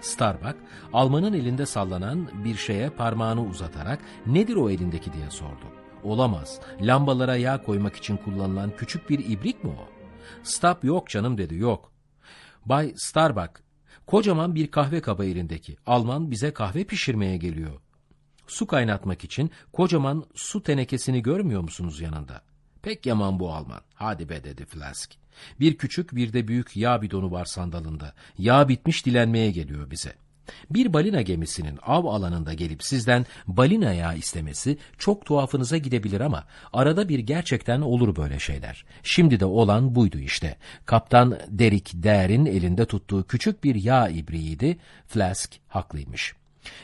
Starbuck, Alman'ın elinde sallanan bir şeye parmağını uzatarak nedir o elindeki diye sordu. Olamaz, lambalara yağ koymak için kullanılan küçük bir ibrik mi o? Stab yok canım dedi, yok. Bay Starbuck, kocaman bir kahve kaba elindeki. Alman bize kahve pişirmeye geliyor. Su kaynatmak için kocaman su tenekesini görmüyor musunuz yanında? Pek yaman bu Alman. Hadi be dedi Flask. Bir küçük bir de büyük yağ bidonu var sandalında. Yağ bitmiş dilenmeye geliyor bize. Bir balina gemisinin av alanında gelip sizden balina yağı istemesi çok tuhafınıza gidebilir ama arada bir gerçekten olur böyle şeyler. Şimdi de olan buydu işte. Kaptan Derek Dare'in elinde tuttuğu küçük bir yağ ibriğiydi. Flask haklıymış.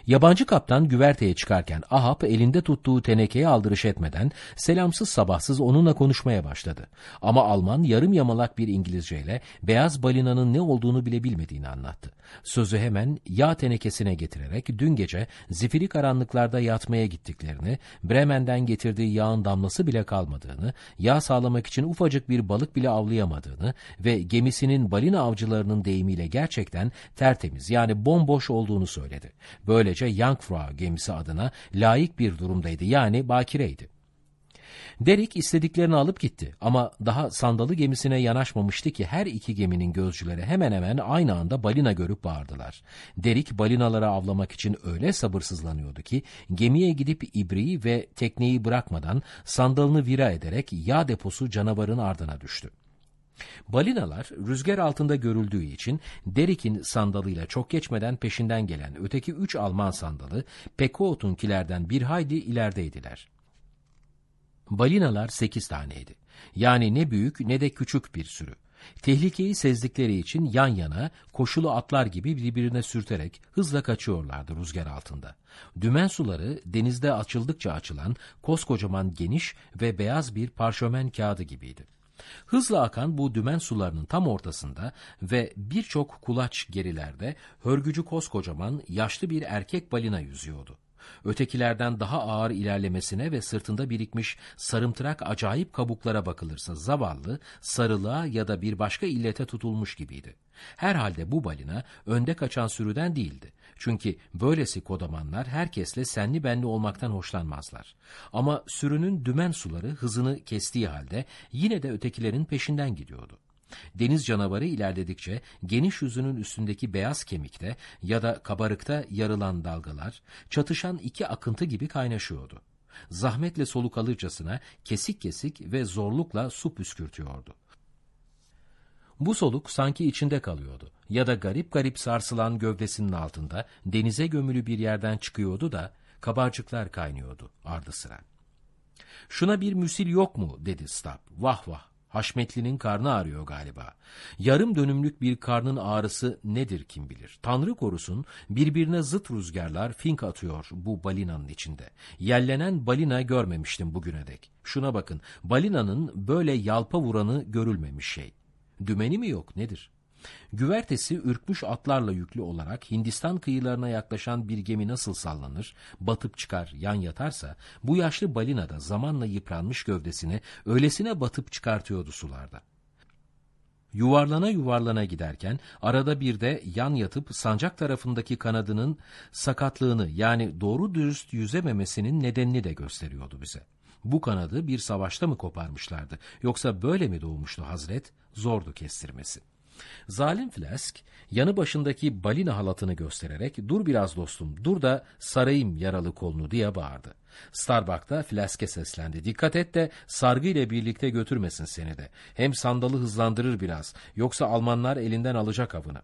Yabancı kaptan güverteye çıkarken Ahab elinde tuttuğu tenekeye aldırış etmeden selamsız sabahsız onunla konuşmaya başladı. Ama Alman yarım yamalak bir İngilizceyle beyaz balinanın ne olduğunu bile bilmediğini anlattı. Sözü hemen yağ tenekesine getirerek dün gece zifiri karanlıklarda yatmaya gittiklerini, Bremen'den getirdiği yağın damlası bile kalmadığını, yağ sağlamak için ufacık bir balık bile avlayamadığını ve gemisinin balina avcılarının deyimiyle gerçekten tertemiz yani bomboş olduğunu söyledi. Böylece Jungfrau gemisi adına layık bir durumdaydı yani bakireydi. Derek istediklerini alıp gitti ama daha sandalı gemisine yanaşmamıştı ki her iki geminin gözcüleri hemen hemen aynı anda balina görüp bağırdılar. Derek balinaları avlamak için öyle sabırsızlanıyordu ki gemiye gidip ibriği ve tekneyi bırakmadan sandalını vira ederek yağ deposu canavarın ardına düştü. Balinalar rüzgar altında görüldüğü için Derek'in sandalıyla çok geçmeden peşinden gelen öteki üç Alman sandalı Pekoot'unkilerden bir hayli ilerideydiler. Balinalar sekiz taneydi. Yani ne büyük ne de küçük bir sürü. Tehlikeyi sezdikleri için yan yana, koşulu atlar gibi birbirine sürterek hızla kaçıyorlardı rüzgar altında. Dümen suları denizde açıldıkça açılan koskocaman geniş ve beyaz bir parşömen kağıdı gibiydi. Hızla akan bu dümen sularının tam ortasında ve birçok kulaç gerilerde hörgücü koskocaman yaşlı bir erkek balina yüzüyordu. Ötekilerden daha ağır ilerlemesine ve sırtında birikmiş sarımtırak acayip kabuklara bakılırsa zavallı, sarılığa ya da bir başka illete tutulmuş gibiydi. Herhalde bu balina önde kaçan sürüden değildi. Çünkü böylesi kodamanlar herkesle senli benli olmaktan hoşlanmazlar. Ama sürünün dümen suları hızını kestiği halde yine de ötekilerin peşinden gidiyordu. Deniz canavarı ilerledikçe geniş yüzünün üstündeki beyaz kemikte ya da kabarıkta yarılan dalgalar çatışan iki akıntı gibi kaynaşıyordu. Zahmetle soluk alırcasına kesik kesik ve zorlukla su püskürtüyordu. Bu soluk sanki içinde kalıyordu ya da garip garip sarsılan gövdesinin altında denize gömülü bir yerden çıkıyordu da kabarcıklar kaynıyordu ardı sıra. Şuna bir müsil yok mu dedi Stab. Vah vah Haşmetli'nin karnı ağrıyor galiba. Yarım dönümlük bir karnın ağrısı nedir kim bilir. Tanrı korusun birbirine zıt rüzgarlar fink atıyor bu balinanın içinde. Yellenen balina görmemiştim bugüne dek. Şuna bakın balinanın böyle yalpa vuranı görülmemiş şey. Dümeni mi yok nedir? Güvertesi ürkmüş atlarla yüklü olarak Hindistan kıyılarına yaklaşan bir gemi nasıl sallanır, batıp çıkar, yan yatarsa, bu yaşlı balina da zamanla yıpranmış gövdesini öylesine batıp çıkartıyordu sularda. Yuvarlana yuvarlana giderken arada bir de yan yatıp sancak tarafındaki kanadının sakatlığını yani doğru dürüst yüzememesinin nedenini de gösteriyordu bize. Bu kanadı bir savaşta mı koparmışlardı yoksa böyle mi doğmuştu Hazret? Zordu kestirmesi. Zalim Flask yanı başındaki balina halatını göstererek dur biraz dostum dur da sarayım yaralı kolunu diye bağırdı. Starbuck da Flask'e seslendi. Dikkat et de sargı ile birlikte götürmesin seni de. Hem sandalı hızlandırır biraz yoksa Almanlar elinden alacak avını.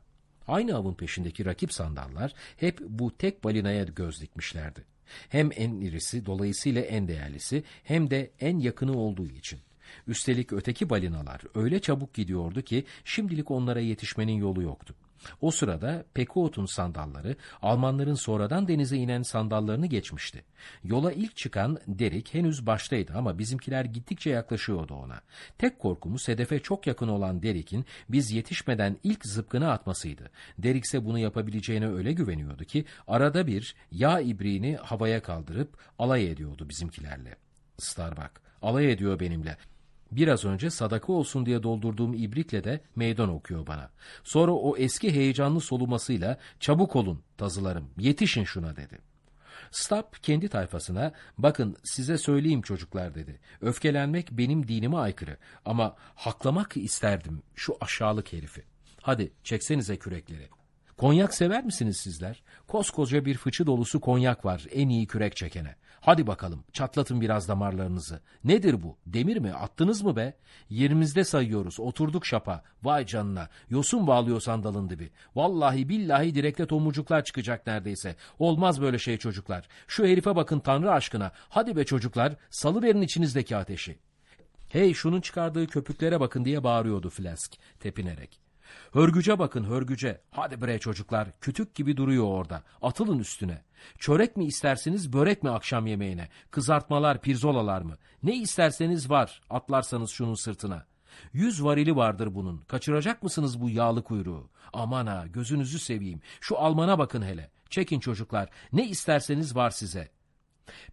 Aynı avın peşindeki rakip sandallar hep bu tek balinaya göz dikmişlerdi. Hem en irisi dolayısıyla en değerlisi hem de en yakını olduğu için. Üstelik öteki balinalar öyle çabuk gidiyordu ki şimdilik onlara yetişmenin yolu yoktu. O sırada Pekuot'un sandalları Almanların sonradan denize inen sandallarını geçmişti. Yola ilk çıkan Derik henüz baştaydı ama bizimkiler gittikçe yaklaşıyordu ona. Tek korkumuz hedefe çok yakın olan Derik'in biz yetişmeden ilk zıpkını atmasıydı. Derik ise bunu yapabileceğine öyle güveniyordu ki arada bir yağ ibriğini havaya kaldırıp alay ediyordu bizimkilerle. Starbuck alay ediyor benimle. Biraz önce sadaka olsun diye doldurduğum ibrikle de meydan okuyor bana. Sonra o eski heyecanlı solumasıyla çabuk olun tazılarım yetişin şuna dedi. Stab kendi tayfasına bakın size söyleyeyim çocuklar dedi. Öfkelenmek benim dinime aykırı ama haklamak isterdim şu aşağılık herifi. Hadi çeksenize kürekleri. Konyak sever misiniz sizler? Koskoca bir fıçı dolusu konyak var en iyi kürek çekene. Hadi bakalım çatlatın biraz damarlarınızı. Nedir bu? Demir mi? Attınız mı be? Yerimizde sayıyoruz. Oturduk şapa. Vay canına. Yosun bağlıyor sandalın dibi. Vallahi billahi direkte tomurcuklar çıkacak neredeyse. Olmaz böyle şey çocuklar. Şu herife bakın tanrı aşkına. Hadi be çocuklar salıverin içinizdeki ateşi. Hey şunun çıkardığı köpüklere bakın diye bağırıyordu Flask tepinerek. Hörgüce bakın hörgüce. Hadi bre çocuklar kütük gibi duruyor orada. Atılın üstüne. Çörek mi istersiniz börek mi akşam yemeğine? Kızartmalar pirzolalar mı? Ne isterseniz var atlarsanız şunun sırtına. Yüz varili vardır bunun. Kaçıracak mısınız bu yağlı kuyruğu? Aman ha gözünüzü seveyim. Şu Alman'a bakın hele. Çekin çocuklar. Ne isterseniz var size.''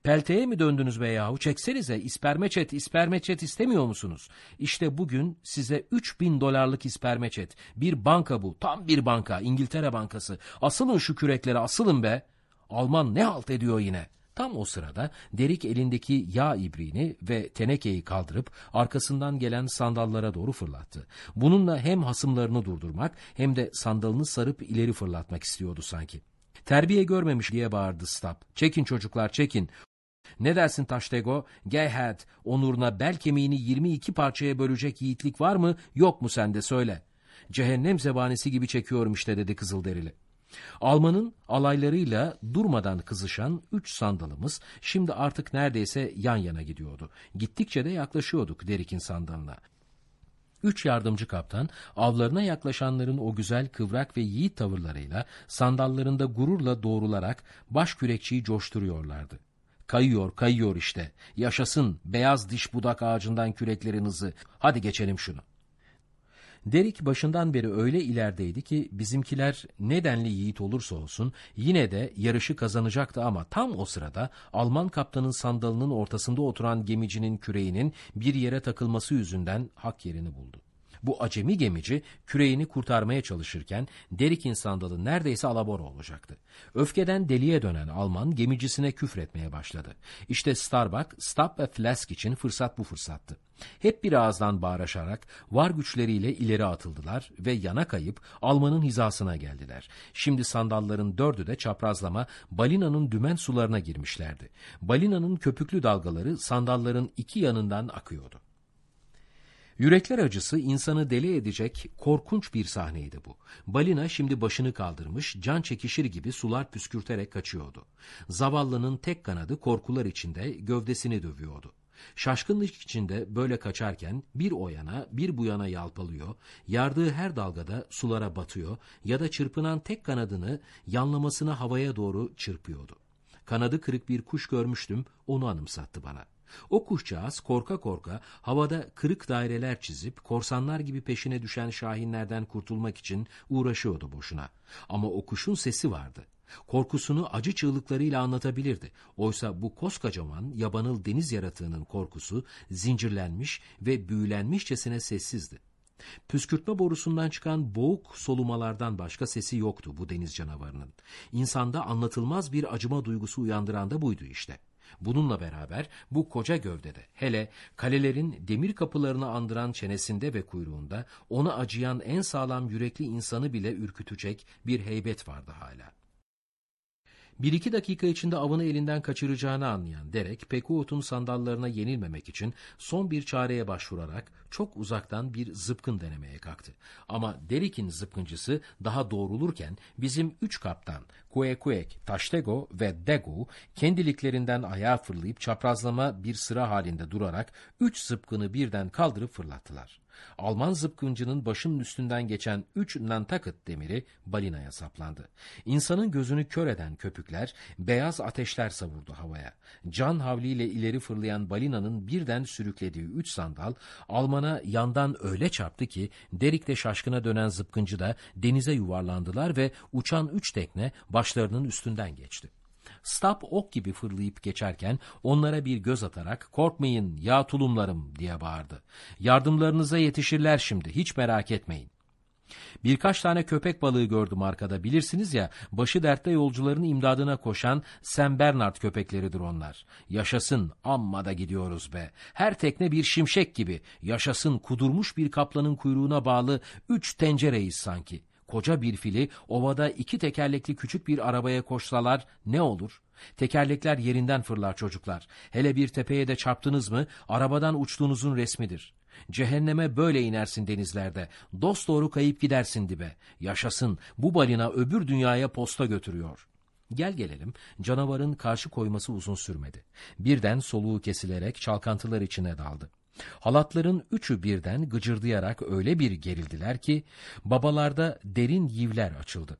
Pelteye mi döndünüz be yahu? Çeksenize ispermeçet, ispermeçet istemiyor musunuz? İşte bugün size 3000 dolarlık ispermeçet. Bir banka bu, tam bir banka, İngiltere Bankası. Asılın şu küreklere, asılın be. Alman ne halt ediyor yine? Tam o sırada Derik elindeki yağ ibriğini ve tenekeyi kaldırıp arkasından gelen sandallara doğru fırlattı. Bununla hem hasımlarını durdurmak hem de sandalını sarıp ileri fırlatmak istiyordu sanki. Terbiye görmemiş diye bağırdı Stab. Çekin çocuklar çekin. Ne dersin Taştego? Geyhat, onuruna bel kemiğini 22 parçaya bölecek yiğitlik var mı yok mu sende söyle. Cehennem zebanesi gibi çekiyorum işte dedi Kızılderili. Almanın alaylarıyla durmadan kızışan üç sandalımız şimdi artık neredeyse yan yana gidiyordu. Gittikçe de yaklaşıyorduk Derik'in sandalına. Üç yardımcı kaptan avlarına yaklaşanların o güzel kıvrak ve yiğit tavırlarıyla sandallarında gururla doğrularak baş kürekçiyi coşturuyorlardı. Kayıyor, kayıyor işte. Yaşasın beyaz diş budak ağacından küreklerin hızı. Hadi geçelim şunu. Derik başından beri öyle ilerideydi ki bizimkiler nedenli yiğit olursa olsun yine de yarışı kazanacaktı ama tam o sırada Alman kaptanın sandalının ortasında oturan gemicinin küreğinin bir yere takılması yüzünden hak yerini buldu. Bu acemi gemici küreğini kurtarmaya çalışırken Derik'in sandalı neredeyse alabora olacaktı. Öfkeden deliye dönen Alman gemicisine küfretmeye başladı. İşte Starbuck, Stab ve Flask için fırsat bu fırsattı. Hep bir ağızdan bağıraşarak var güçleriyle ileri atıldılar ve yana kayıp Alman'ın hizasına geldiler. Şimdi sandalların dördü de çaprazlama balinanın dümen sularına girmişlerdi. Balinanın köpüklü dalgaları sandalların iki yanından akıyordu. Yürekler acısı insanı deli edecek korkunç bir sahneydi bu. Balina şimdi başını kaldırmış, can çekişir gibi sular püskürterek kaçıyordu. Zavallının tek kanadı korkular içinde gövdesini dövüyordu. Şaşkınlık içinde böyle kaçarken bir o yana bir bu yana yalpalıyor, yardığı her dalgada sulara batıyor ya da çırpınan tek kanadını yanlamasına havaya doğru çırpıyordu. Kanadı kırık bir kuş görmüştüm, onu anımsattı bana.'' O kuşcağız korka korka havada kırık daireler çizip korsanlar gibi peşine düşen şahinlerden kurtulmak için uğraşıyordu boşuna. Ama o kuşun sesi vardı. Korkusunu acı çığlıklarıyla anlatabilirdi. Oysa bu koskocaman yabanıl deniz yaratığının korkusu zincirlenmiş ve büyülenmişçesine sessizdi. Püskürtme borusundan çıkan boğuk solumalardan başka sesi yoktu bu deniz canavarının. İnsanda anlatılmaz bir acıma duygusu uyandıran da buydu işte. Bununla beraber bu koca gövdede, hele kalelerin demir kapılarını andıran çenesinde ve kuyruğunda ona acıyan en sağlam yürekli insanı bile ürkütecek bir heybet vardı hala. Bir iki dakika içinde avını elinden kaçıracağını anlayan Derek, Pekuot'un sandallarına yenilmemek için son bir çareye başvurarak çok uzaktan bir zıpkın denemeye kalktı. Ama Derek'in zıpkıncısı daha doğrulurken bizim üç kaptan Kuekuek, Taştego ve Degu kendiliklerinden ayağa fırlayıp çaprazlama bir sıra halinde durarak üç zıpkını birden kaldırıp fırlattılar. Alman zıpkıncının başının üstünden geçen üç Nantucket demiri balinaya saplandı. İnsanın gözünü kör eden köpükler beyaz ateşler savurdu havaya. Can havliyle ileri fırlayan balinanın birden sürüklediği üç sandal Alman'a yandan öyle çarptı ki Derik'te şaşkına dönen zıpkıncı da denize yuvarlandılar ve uçan üç tekne başlarının üstünden geçti. Stap ok gibi fırlayıp geçerken onlara bir göz atarak korkmayın ya tulumlarım diye bağırdı. Yardımlarınıza yetişirler şimdi hiç merak etmeyin. Birkaç tane köpek balığı gördüm arkada bilirsiniz ya başı dertte yolcuların imdadına koşan Sam Bernard köpekleridir onlar. Yaşasın amma da gidiyoruz be. Her tekne bir şimşek gibi yaşasın kudurmuş bir kaplanın kuyruğuna bağlı üç tencereyiz sanki. Koca bir fili ovada iki tekerlekli küçük bir arabaya koşsalar ne olur? Tekerlekler yerinden fırlar çocuklar. Hele bir tepeye de çarptınız mı arabadan uçtuğunuzun resmidir. Cehenneme böyle inersin denizlerde. Dost doğru kayıp gidersin dibe. Yaşasın bu balina öbür dünyaya posta götürüyor. Gel gelelim canavarın karşı koyması uzun sürmedi. Birden soluğu kesilerek çalkantılar içine daldı. Halatların üçü birden gıcırdayarak öyle bir gerildiler ki babalarda derin yivler açıldı.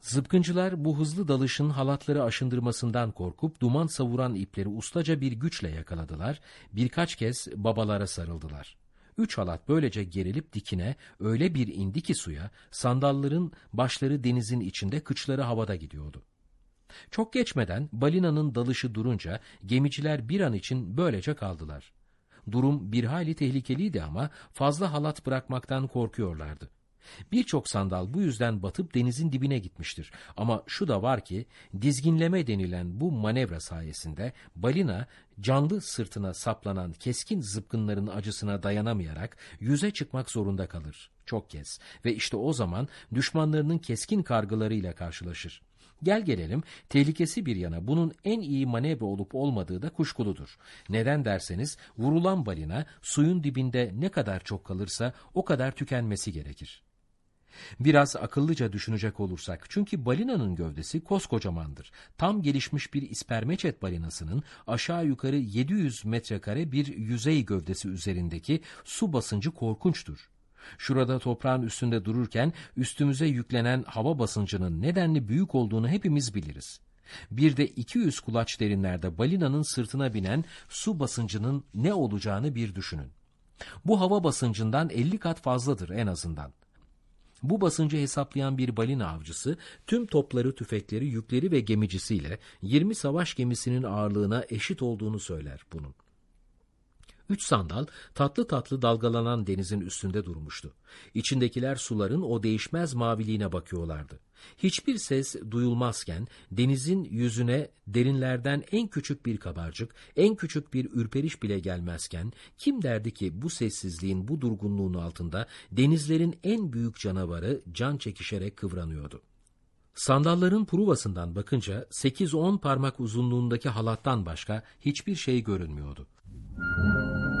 Zıpkıncılar bu hızlı dalışın halatları aşındırmasından korkup duman savuran ipleri ustaca bir güçle yakaladılar, birkaç kez babalara sarıldılar. Üç halat böylece gerilip dikine öyle bir indi ki suya, sandalların başları denizin içinde, kıçları havada gidiyordu. Çok geçmeden balinanın dalışı durunca gemiciler bir an için böylece kaldılar. Durum bir hayli tehlikeliydi ama fazla halat bırakmaktan korkuyorlardı. Birçok sandal bu yüzden batıp denizin dibine gitmiştir. Ama şu da var ki dizginleme denilen bu manevra sayesinde balina canlı sırtına saplanan keskin zıpkınların acısına dayanamayarak yüze çıkmak zorunda kalır çok kez ve işte o zaman düşmanlarının keskin kargılarıyla karşılaşır. Gel gelelim tehlikesi bir yana bunun en iyi manevra olup olmadığı da kuşkuludur. Neden derseniz vurulan balina suyun dibinde ne kadar çok kalırsa o kadar tükenmesi gerekir. Biraz akıllıca düşünecek olursak çünkü balinanın gövdesi koskocamandır. Tam gelişmiş bir ispermeçet balinasının aşağı yukarı 700 metrekare bir yüzey gövdesi üzerindeki su basıncı korkunçtur. Şurada toprağın üstünde dururken üstümüze yüklenen hava basıncının nedenli büyük olduğunu hepimiz biliriz. Bir de 200 kulaç derinlerde balinanın sırtına binen su basıncının ne olacağını bir düşünün. Bu hava basıncından 50 kat fazladır en azından. Bu basıncı hesaplayan bir balina avcısı tüm topları, tüfekleri, yükleri ve gemicisiyle 20 savaş gemisinin ağırlığına eşit olduğunu söyler bunun. Üç sandal tatlı tatlı dalgalanan denizin üstünde durmuştu. İçindekiler suların o değişmez maviliğine bakıyorlardı. Hiçbir ses duyulmazken denizin yüzüne derinlerden en küçük bir kabarcık, en küçük bir ürperiş bile gelmezken kim derdi ki bu sessizliğin, bu durgunluğun altında denizlerin en büyük canavarı can çekişerek kıvranıyordu. Sandalların pruvasından bakınca 8-10 parmak uzunluğundaki halattan başka hiçbir şey görünmüyordu. Thank you.